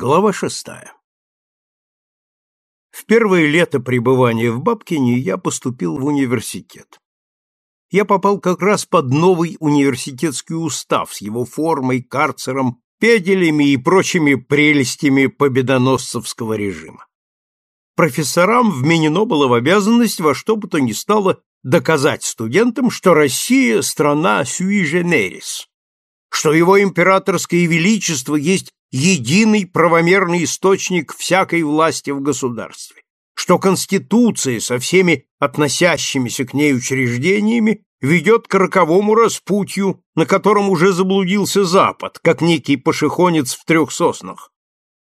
Глава шестая. В первое лето пребывания в Бабкине я поступил в университет. Я попал как раз под новый университетский устав с его формой, карцером, педелями и прочими прелестями победоносцевского режима. Профессорам вменено было в обязанность во что бы то ни стало доказать студентам, что Россия – страна sui generis, что его императорское величество есть единый правомерный источник всякой власти в государстве, что Конституция со всеми относящимися к ней учреждениями ведет к роковому распутью, на котором уже заблудился Запад, как некий пошехонец в трех соснах,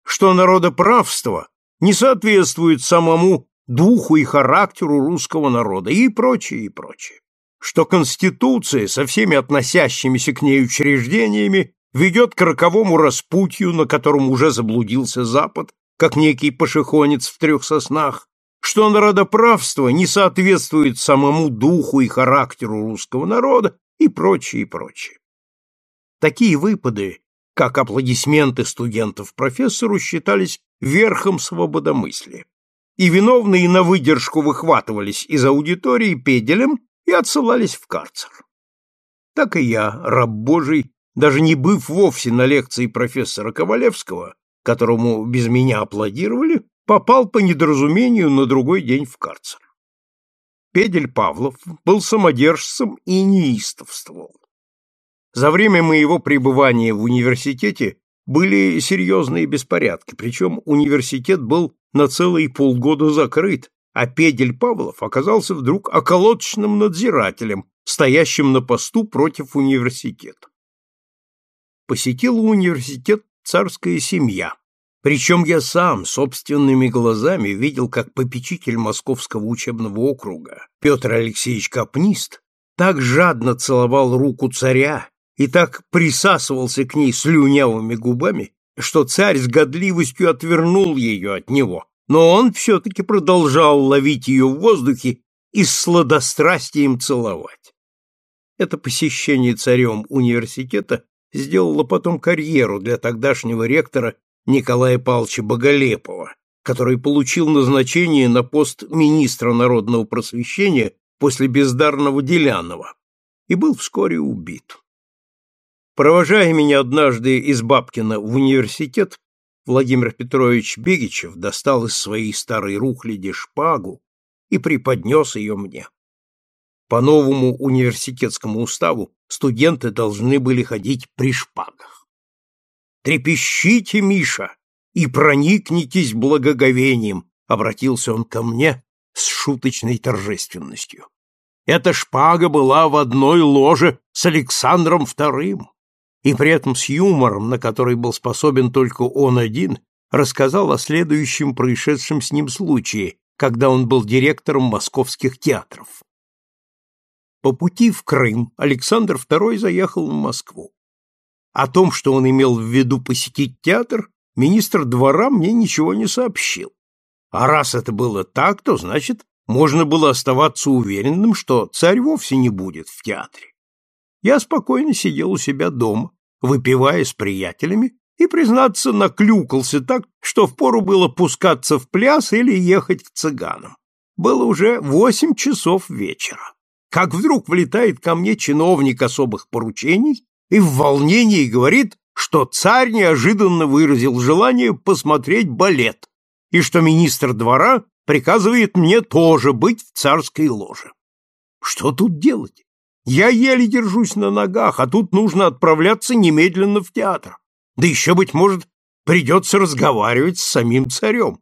что народоправство не соответствует самому духу и характеру русского народа и прочее, и прочее, что Конституция со всеми относящимися к ней учреждениями ведет к роковому распутью, на котором уже заблудился Запад, как некий пошехонец в трех соснах, что народоправство не соответствует самому духу и характеру русского народа и прочее, и прочее. Такие выпады, как аплодисменты студентов профессору, считались верхом свободомыслия, и виновные на выдержку выхватывались из аудитории педелем и отсылались в карцер. Так и я, раб Божий, даже не быв вовсе на лекции профессора Ковалевского, которому без меня аплодировали, попал по недоразумению на другой день в карцер. Педель Павлов был самодержцем и неистовствовал. За время моего пребывания в университете были серьезные беспорядки, причем университет был на целые полгода закрыт, а Педель Павлов оказался вдруг околоточным надзирателем, стоящим на посту против университета посетила университет царская семья. Причем я сам собственными глазами видел, как попечитель Московского учебного округа Петр Алексеевич Капнист так жадно целовал руку царя и так присасывался к ней слюнявыми губами, что царь с годливостью отвернул ее от него, но он все-таки продолжал ловить ее в воздухе и с сладострастием целовать. Это посещение царем университета сделала потом карьеру для тогдашнего ректора Николая Павловича Боголепова, который получил назначение на пост министра народного просвещения после бездарного Делянова и был вскоре убит. Провожая меня однажды из Бабкина в университет, Владимир Петрович Бегичев достал из своей старой рухляди шпагу и преподнес ее мне. По новому университетскому уставу студенты должны были ходить при шпагах. «Трепещите, Миша, и проникнитесь благоговением», — обратился он ко мне с шуточной торжественностью. Эта шпага была в одной ложе с Александром II, и при этом с юмором, на который был способен только он один, рассказал о следующем происшедшем с ним случае, когда он был директором московских театров. По пути в Крым Александр II заехал в Москву. О том, что он имел в виду посетить театр, министр двора мне ничего не сообщил. А раз это было так, то, значит, можно было оставаться уверенным, что царь вовсе не будет в театре. Я спокойно сидел у себя дома, выпивая с приятелями, и, признаться, наклюкался так, что впору было пускаться в пляс или ехать к цыганам. Было уже восемь часов вечера как вдруг влетает ко мне чиновник особых поручений и в волнении говорит, что царь неожиданно выразил желание посмотреть балет и что министр двора приказывает мне тоже быть в царской ложе. Что тут делать? Я еле держусь на ногах, а тут нужно отправляться немедленно в театр. Да еще, быть может, придется разговаривать с самим царем.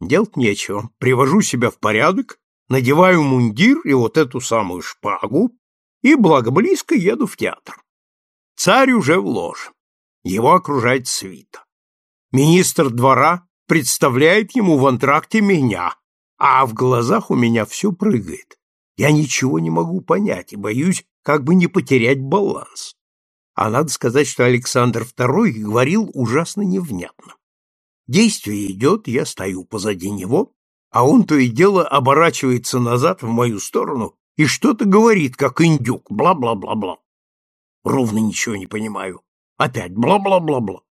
Делать нечего. Привожу себя в порядок надеваю мундир и вот эту самую шпагу и благо-близко еду в театр. Царь уже в ложе. Его окружает свита. Министр двора представляет ему в антракте меня, а в глазах у меня все прыгает. Я ничего не могу понять и боюсь как бы не потерять баланс. А надо сказать, что Александр II говорил ужасно невнятно. Действие идет, я стою позади него, а он то и дело оборачивается назад в мою сторону и что-то говорит, как индюк, бла-бла-бла-бла. Ровно ничего не понимаю. Опять бла-бла-бла-бла.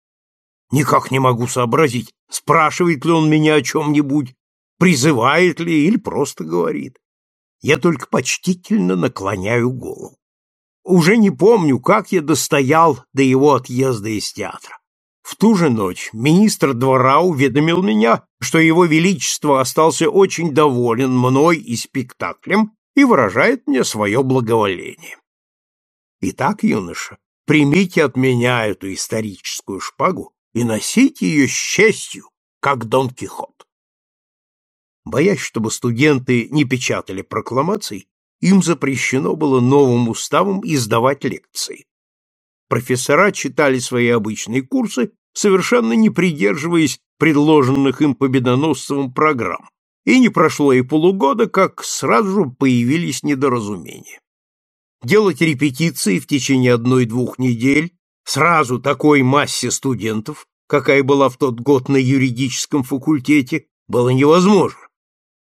Никак не могу сообразить, спрашивает ли он меня о чем-нибудь, призывает ли или просто говорит. Я только почтительно наклоняю голову. Уже не помню, как я достоял до его отъезда из театра. В ту же ночь министр двора уведомил меня, что его величество остался очень доволен мной и спектаклем и выражает мне свое благоволение. Итак, юноша, примите от меня эту историческую шпагу и носите ее с честью, как Дон Кихот. Боясь, чтобы студенты не печатали прокламаций, им запрещено было новым уставом издавать лекции. Профессора читали свои обычные курсы, совершенно не придерживаясь предложенных им Победоносцевым программ, и не прошло и полугода, как сразу появились недоразумения. Делать репетиции в течение одной-двух недель сразу такой массе студентов, какая была в тот год на юридическом факультете, было невозможно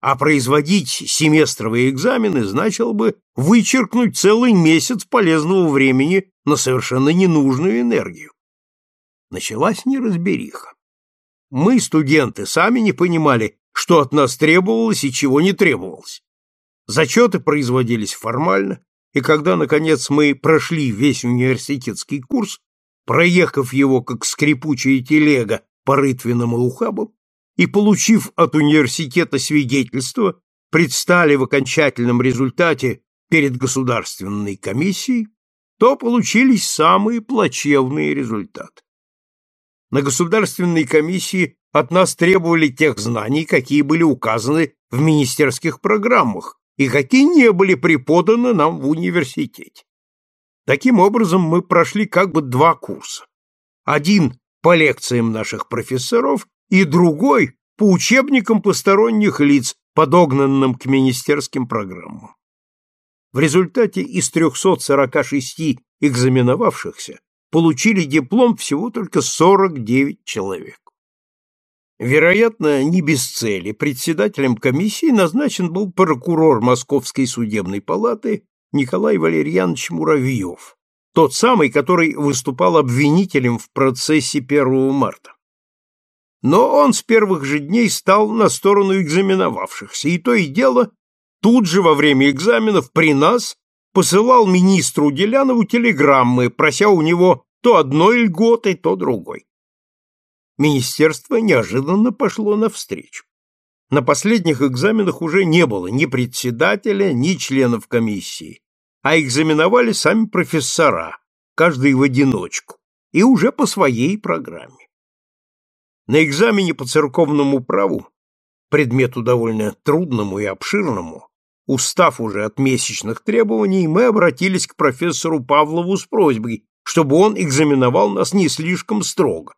а производить семестровые экзамены значило бы вычеркнуть целый месяц полезного времени на совершенно ненужную энергию. Началась неразбериха. Мы, студенты, сами не понимали, что от нас требовалось и чего не требовалось. Зачеты производились формально, и когда, наконец, мы прошли весь университетский курс, проехав его как скрипучая телега по рытвинам и ухабам, и, получив от университета свидетельство, предстали в окончательном результате перед государственной комиссией, то получились самые плачевные результаты. На государственной комиссии от нас требовали тех знаний, какие были указаны в министерских программах и какие не были преподаны нам в университете. Таким образом, мы прошли как бы два курса. Один по лекциям наших профессоров и другой по учебникам посторонних лиц, подогнанным к министерским программам. В результате из 346 экзаменовавшихся получили диплом всего только 49 человек. Вероятно, не без цели председателем комиссии назначен был прокурор Московской судебной палаты Николай Валерьянович Муравьев, тот самый, который выступал обвинителем в процессе 1 марта. Но он с первых же дней стал на сторону экзаменовавшихся, и то и дело тут же во время экзаменов при нас посылал министру Делянову телеграммы, прося у него то одной льготы, то другой. Министерство неожиданно пошло навстречу. На последних экзаменах уже не было ни председателя, ни членов комиссии, а экзаменовали сами профессора, каждый в одиночку, и уже по своей программе. На экзамене по церковному праву, предмету довольно трудному и обширному, устав уже от месячных требований, мы обратились к профессору Павлову с просьбой, чтобы он экзаменовал нас не слишком строго.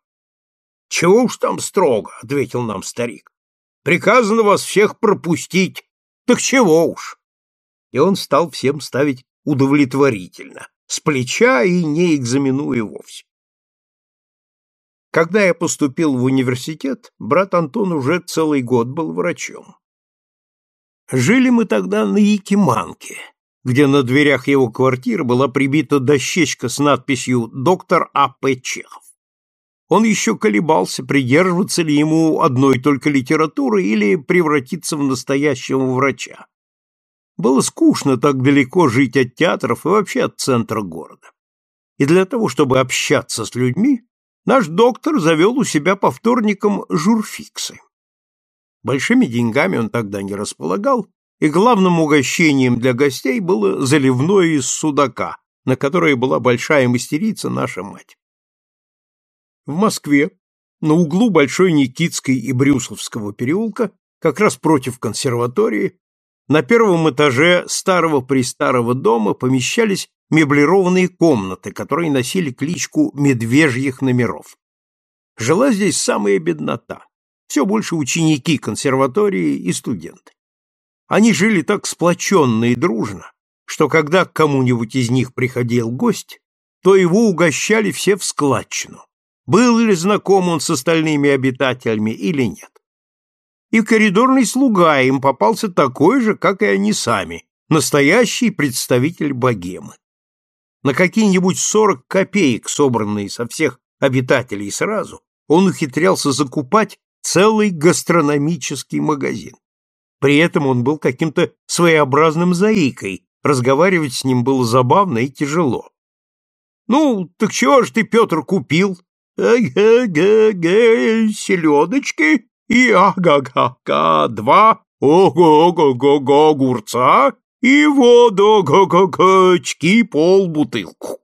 «Чего уж там строго», — ответил нам старик. «Приказано вас всех пропустить. Так чего уж?» И он стал всем ставить удовлетворительно, с плеча и не экзаменуя вовсе. Когда я поступил в университет, брат Антон уже целый год был врачом. Жили мы тогда на Якиманке, где на дверях его квартиры была прибита дощечка с надписью «Доктор А.П. Чехов». Он еще колебался, придерживаться ли ему одной только литературы или превратиться в настоящего врача. Было скучно так далеко жить от театров и вообще от центра города. И для того, чтобы общаться с людьми, наш доктор завел у себя по вторникам журфиксы. Большими деньгами он тогда не располагал, и главным угощением для гостей было заливное из судака, на которое была большая мастерица наша мать. В Москве, на углу Большой Никитской и Брюсовского переулка, как раз против консерватории, на первом этаже старого-престарого дома помещались меблированные комнаты, которые носили кличку «медвежьих номеров». Жила здесь самая беднота, все больше ученики консерватории и студенты. Они жили так сплоченно и дружно, что когда к кому-нибудь из них приходил гость, то его угощали все в складчину, был ли знаком он с остальными обитателями или нет. И коридорный слуга им попался такой же, как и они сами, настоящий представитель богемы на какие-нибудь сорок копеек, собранные со всех обитателей сразу, он ухитрялся закупать целый гастрономический магазин. При этом он был каким-то своеобразным заикой, разговаривать с ним было забавно и тяжело. «Ну, так чего ж ты, Петр, купил?» «Ага-га-га, селедочки и ага-га-га, два ого-го-го-го огурца и водо-го-го-гочки полбутылку».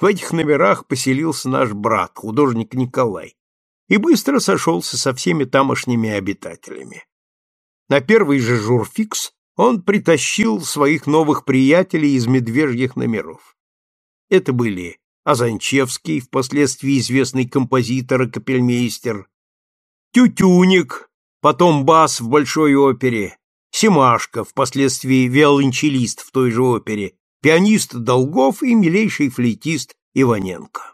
В этих номерах поселился наш брат, художник Николай, и быстро сошелся со всеми тамошними обитателями. На первый же журфикс он притащил своих новых приятелей из медвежьих номеров. Это были Азанчевский, впоследствии известный композитор и капельмейстер, Тютюник, потом бас в Большой опере, Семашко, впоследствии виолончелист в той же опере, пианист Долгов и милейший флейтист Иваненко.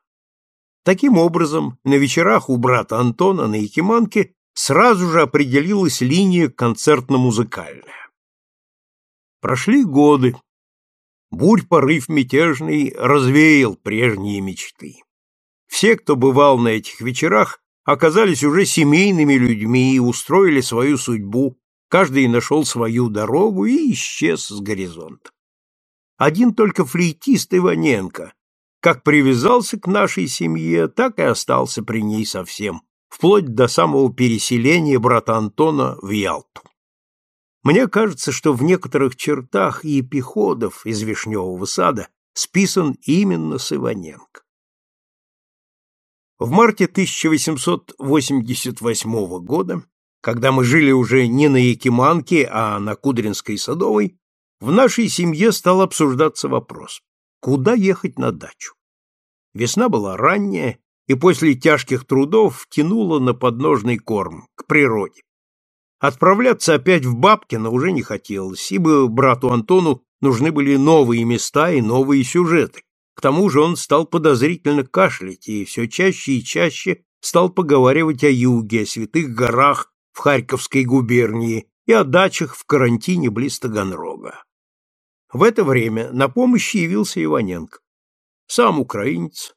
Таким образом, на вечерах у брата Антона на Якиманке сразу же определилась линия концертно-музыкальная. Прошли годы. Бурь-порыв мятежный развеял прежние мечты. Все, кто бывал на этих вечерах, оказались уже семейными людьми и устроили свою судьбу, каждый нашел свою дорогу и исчез с горизонта. Один только флейтист Иваненко, как привязался к нашей семье, так и остался при ней совсем, вплоть до самого переселения брата Антона в Ялту. Мне кажется, что в некоторых чертах и эпиходов из Вишневого сада списан именно с Иваненко. В марте 1888 года, когда мы жили уже не на Якиманке, а на Кудринской Садовой, в нашей семье стал обсуждаться вопрос, куда ехать на дачу. Весна была ранняя, и после тяжких трудов тянула на подножный корм, к природе. Отправляться опять в Бабкино уже не хотелось, ибо брату Антону нужны были новые места и новые сюжеты. К тому же он стал подозрительно кашлять и все чаще и чаще стал поговаривать о юге, о святых горах в Харьковской губернии и о дачах в карантине близ Таганрога. В это время на помощь явился Иваненко. Сам украинец,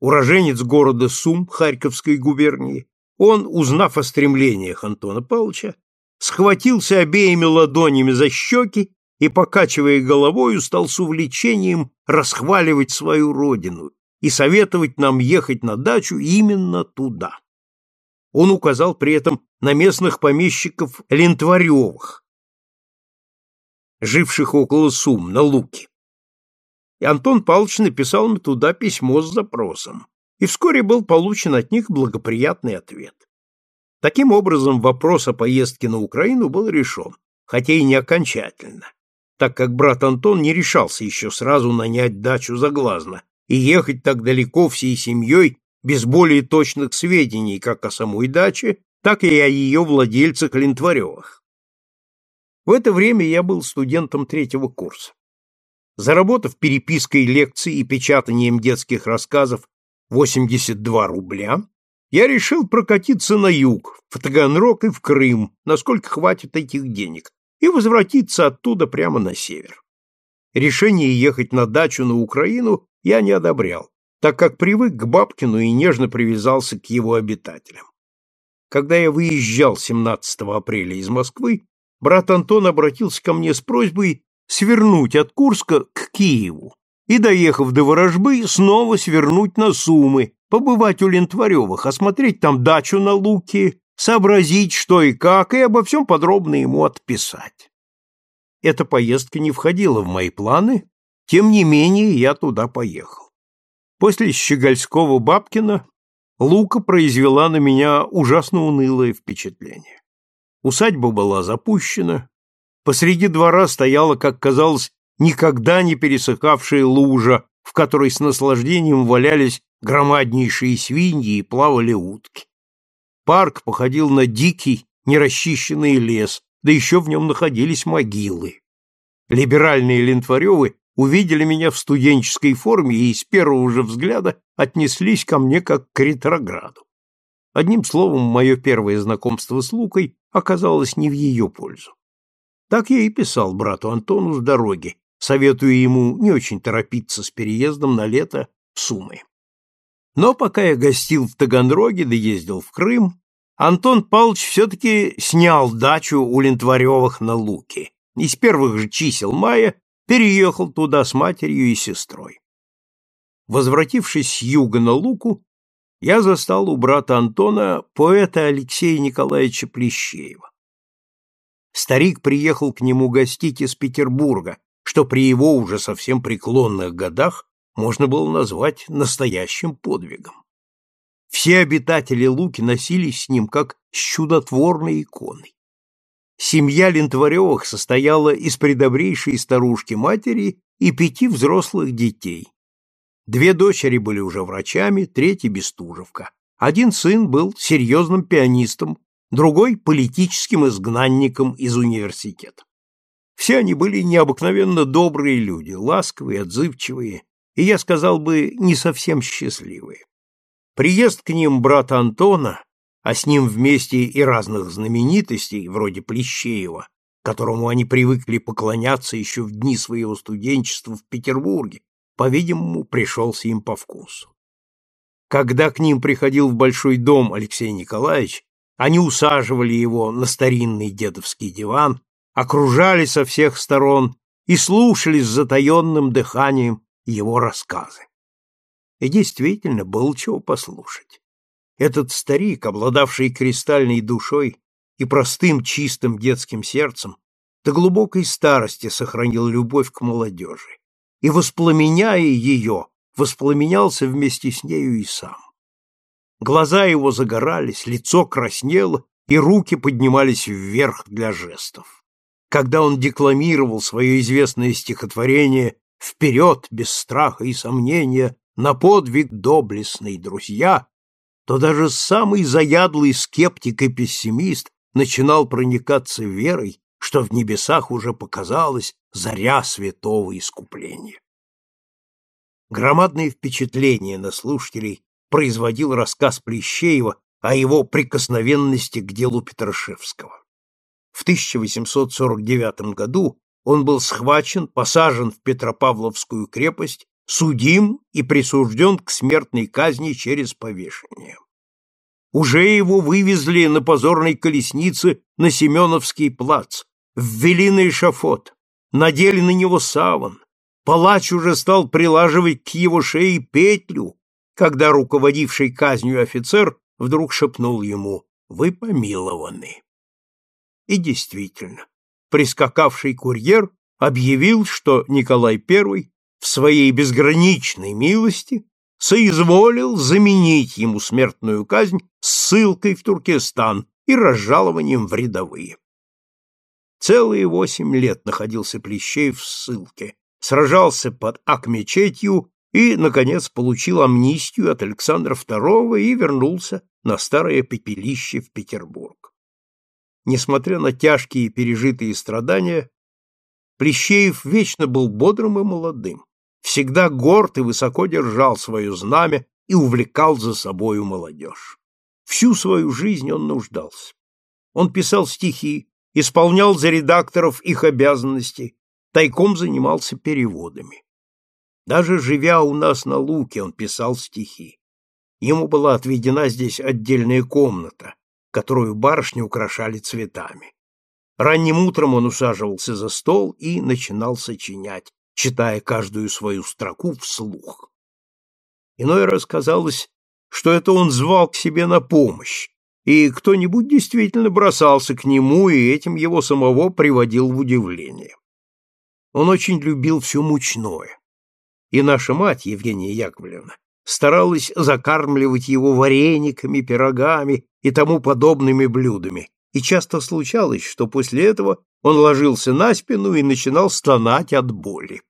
уроженец города Сум Харьковской губернии, он, узнав о стремлениях Антона Павловича, схватился обеими ладонями за щеки и, покачивая головою, стал с увлечением расхваливать свою родину и советовать нам ехать на дачу именно туда. Он указал при этом на местных помещиков Лентваревых, живших около Сум, на Луке. И Антон Павлович написал им туда письмо с запросом, и вскоре был получен от них благоприятный ответ. Таким образом, вопрос о поездке на Украину был решен, хотя и не окончательно, так как брат Антон не решался еще сразу нанять дачу заглазно и ехать так далеко всей семьей без более точных сведений как о самой даче, так и о ее владельцах Лентваревых. В это время я был студентом третьего курса. Заработав перепиской лекций и печатанием детских рассказов 82 рубля, я решил прокатиться на юг, в Таганрог и в Крым, насколько хватит этих денег, и возвратиться оттуда прямо на север. Решение ехать на дачу на Украину я не одобрял, так как привык к Бабкину и нежно привязался к его обитателям. Когда я выезжал 17 апреля из Москвы, брат Антон обратился ко мне с просьбой свернуть от Курска к Киеву и, доехав до Ворожбы, снова свернуть на Сумы, побывать у Лентваревых, осмотреть там дачу на Луке, сообразить, что и как, и обо всем подробно ему отписать. Эта поездка не входила в мои планы, тем не менее я туда поехал. После Щегольского Бабкина Лука произвела на меня ужасно унылое впечатление. Усадьба была запущена, посреди двора стояла, как казалось, никогда не пересыхавшая лужа, в которой с наслаждением валялись громаднейшие свиньи и плавали утки. Парк походил на дикий, нерасчищенный лес, да еще в нем находились могилы. Либеральные лентваревы увидели меня в студенческой форме и с первого же взгляда отнеслись ко мне как к ретрограду. Одним словом, мое первое знакомство с Лукой оказалось не в ее пользу. Так я и писал брату Антону с дороги, советуя ему не очень торопиться с переездом на лето в Сумы. Но пока я гостил в Таганроге да ездил в Крым, Антон Павлович все-таки снял дачу у Лентваревых на Луке и с первых же чисел мая переехал туда с матерью и сестрой. Возвратившись с юга на Луку, я застал у брата Антона поэта Алексея Николаевича Плещеева. Старик приехал к нему гостить из Петербурга, что при его уже совсем преклонных годах можно было назвать настоящим подвигом. Все обитатели Луки носились с ним как с чудотворной иконой. Семья Лентваревых состояла из предобрейшей старушки-матери и пяти взрослых детей. Две дочери были уже врачами, третья – бестужевка. Один сын был серьезным пианистом, другой – политическим изгнанником из университета. Все они были необыкновенно добрые люди, ласковые, отзывчивые, и, я сказал бы, не совсем счастливые. Приезд к ним брата Антона, а с ним вместе и разных знаменитостей, вроде Плещеева, которому они привыкли поклоняться еще в дни своего студенчества в Петербурге, по-видимому, пришелся им по вкусу. Когда к ним приходил в большой дом Алексей Николаевич, они усаживали его на старинный дедовский диван, окружали со всех сторон и слушали с затаенным дыханием его рассказы. И действительно было чего послушать. Этот старик, обладавший кристальной душой и простым чистым детским сердцем, до глубокой старости сохранил любовь к молодежи, и, воспламеняя ее, воспламенялся вместе с нею и сам. Глаза его загорались, лицо краснело, и руки поднимались вверх для жестов. Когда он декламировал свое известное стихотворение вперед, без страха и сомнения, на подвиг доблестный, друзья, то даже самый заядлый скептик и пессимист начинал проникаться верой, что в небесах уже показалась заря святого искупления. Громадное впечатление на слушателей производил рассказ Плещеева о его прикосновенности к делу Петрашевского. В 1849 году он был схвачен, посажен в Петропавловскую крепость, судим и присужден к смертной казни через повешение. Уже его вывезли на позорной колеснице на Семеновский плац, ввели на эшафот, надели на него саван. Палач уже стал прилаживать к его шее петлю, когда руководивший казнью офицер вдруг шепнул ему «Вы помилованы». И действительно, прискакавший курьер объявил, что Николай I в своей безграничной милости соизволил заменить ему смертную казнь ссылкой в Туркестан и разжалованием в рядовые. Целые восемь лет находился Плещеев в ссылке, сражался под Акмечетью и, наконец, получил амнистию от Александра II и вернулся на старое пепелище в Петербург. Несмотря на тяжкие пережитые страдания, Плещеев вечно был бодрым и молодым, всегда горд и высоко держал свое знамя и увлекал за собою молодежь. Всю свою жизнь он нуждался. Он писал стихи, исполнял за редакторов их обязанности, тайком занимался переводами. Даже живя у нас на Луке, он писал стихи. Ему была отведена здесь отдельная комната, которую барышни украшали цветами. Ранним утром он усаживался за стол и начинал сочинять, читая каждую свою строку вслух. Иной раз казалось, что это он звал к себе на помощь, и кто-нибудь действительно бросался к нему, и этим его самого приводил в удивление. Он очень любил все мучное. И наша мать, Евгения Яковлевна, старалась закармливать его варениками, пирогами и тому подобными блюдами, и часто случалось, что после этого он ложился на спину и начинал стонать от боли.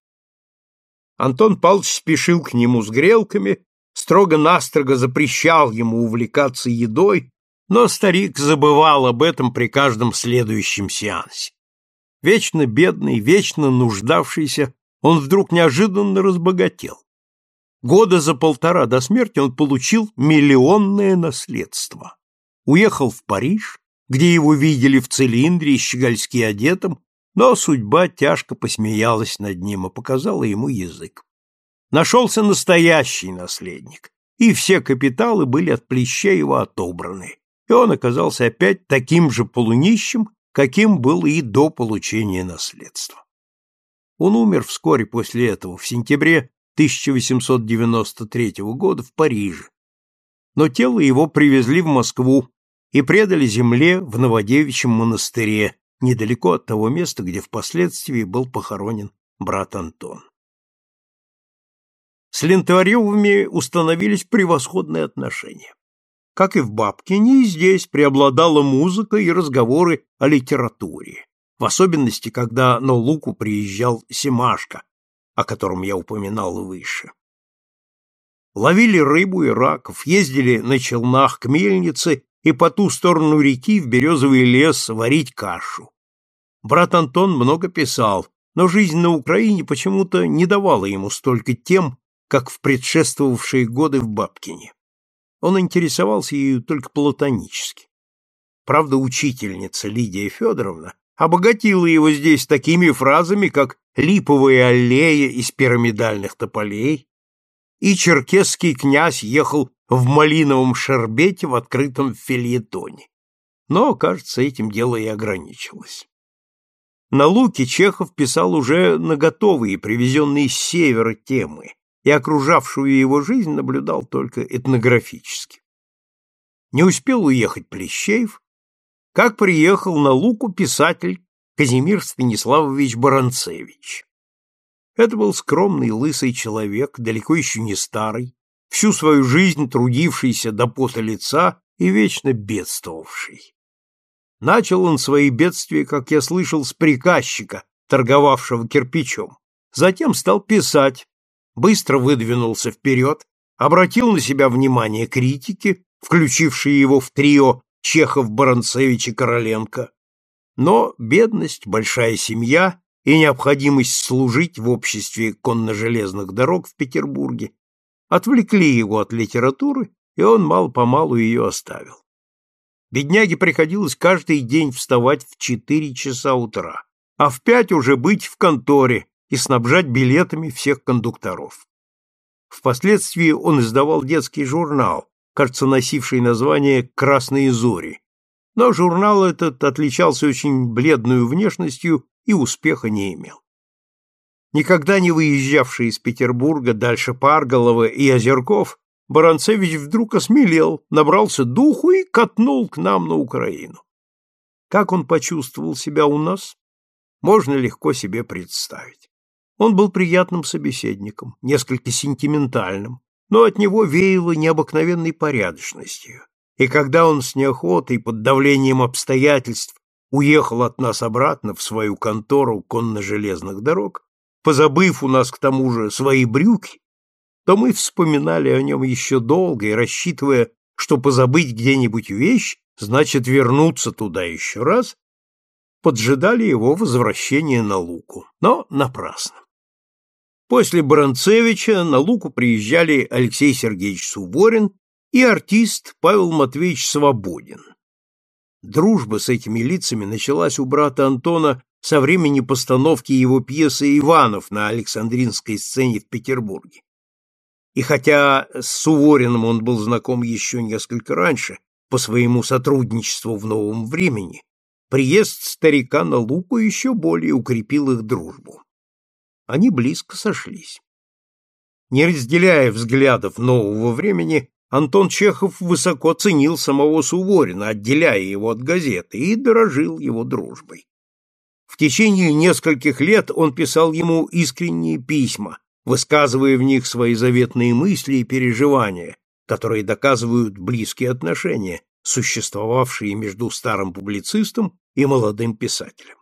Антон Павлович спешил к нему с грелками, строго-настрого запрещал ему увлекаться едой, но старик забывал об этом при каждом следующем сеансе. Вечно бедный, вечно нуждавшийся, он вдруг неожиданно разбогател. Года за полтора до смерти он получил миллионное наследство. Уехал в Париж, где его видели в цилиндре и щегольски одетым, но судьба тяжко посмеялась над ним и показала ему язык. Нашелся настоящий наследник, и все капиталы были от Плещеева отобраны, и он оказался опять таким же полунищим, каким был и до получения наследства. Он умер вскоре после этого, в сентябре 1893 года в Париже, но тело его привезли в Москву и предали земле в Новодевичьем монастыре, недалеко от того места, где впоследствии был похоронен брат Антон. С Лентваревыми установились превосходные отношения. Как и в Бабкине, и здесь преобладала музыка и разговоры о литературе, в особенности, когда на Луку приезжал Семашко, о котором я упоминал выше. Ловили рыбу и раков, ездили на челнах к мельнице и по ту сторону реки в березовый лес варить кашу. Брат Антон много писал, но жизнь на Украине почему-то не давала ему столько тем, как в предшествовавшие годы в Бабкине. Он интересовался ею только платонически. Правда, учительница Лидия Федоровна обогатила его здесь такими фразами, как «липовая аллея из пирамидальных тополей», и черкесский князь ехал в малиновом шербете в открытом фильетоне. Но, кажется, этим дело и ограничилось. На Луке Чехов писал уже на готовые, привезенные с севера темы, и окружавшую его жизнь наблюдал только этнографически. Не успел уехать Плещеев, как приехал на Луку писатель Казимир Станиславович Баранцевич. Это был скромный лысый человек, далеко еще не старый, всю свою жизнь трудившийся до пота лица и вечно бедствовавший. Начал он свои бедствия, как я слышал, с приказчика, торговавшего кирпичом. Затем стал писать, быстро выдвинулся вперед, обратил на себя внимание критики, включившие его в трио Чехов, Баранцевич и Короленко. Но бедность, большая семья и необходимость служить в обществе конно-железных дорог в Петербурге отвлекли его от литературы, и он мало-помалу ее оставил. Бедняге приходилось каждый день вставать в четыре часа утра, а в пять уже быть в конторе и снабжать билетами всех кондукторов. Впоследствии он издавал детский журнал, кажется, носивший название «Красные зори». Но журнал этот отличался очень бледной внешностью и успеха не имел. Никогда не выезжавший из Петербурга дальше Парголова и Озерков, Баранцевич вдруг осмелел, набрался духу и катнул к нам на Украину. Как он почувствовал себя у нас, можно легко себе представить. Он был приятным собеседником, несколько сентиментальным, но от него веяло необыкновенной порядочностью. И когда он с неохотой, под давлением обстоятельств, уехал от нас обратно в свою контору конно-железных дорог, позабыв у нас к тому же свои брюки, то мы вспоминали о нем еще долго и, рассчитывая, что позабыть где-нибудь вещь, значит вернуться туда еще раз, поджидали его возвращения на Луку, но напрасно. После Баранцевича на Луку приезжали Алексей Сергеевич Суворин и артист Павел Матвеевич Свободин. Дружба с этими лицами началась у брата Антона со времени постановки его пьесы «Иванов» на Александринской сцене в Петербурге. И хотя с Сувориным он был знаком еще несколько раньше, по своему сотрудничеству в новом времени, приезд старика на Луку еще более укрепил их дружбу. Они близко сошлись. Не разделяя взглядов нового времени, Антон Чехов высоко ценил самого Суворина, отделяя его от газеты, и дорожил его дружбой. В течение нескольких лет он писал ему искренние письма, высказывая в них свои заветные мысли и переживания, которые доказывают близкие отношения, существовавшие между старым публицистом и молодым писателем.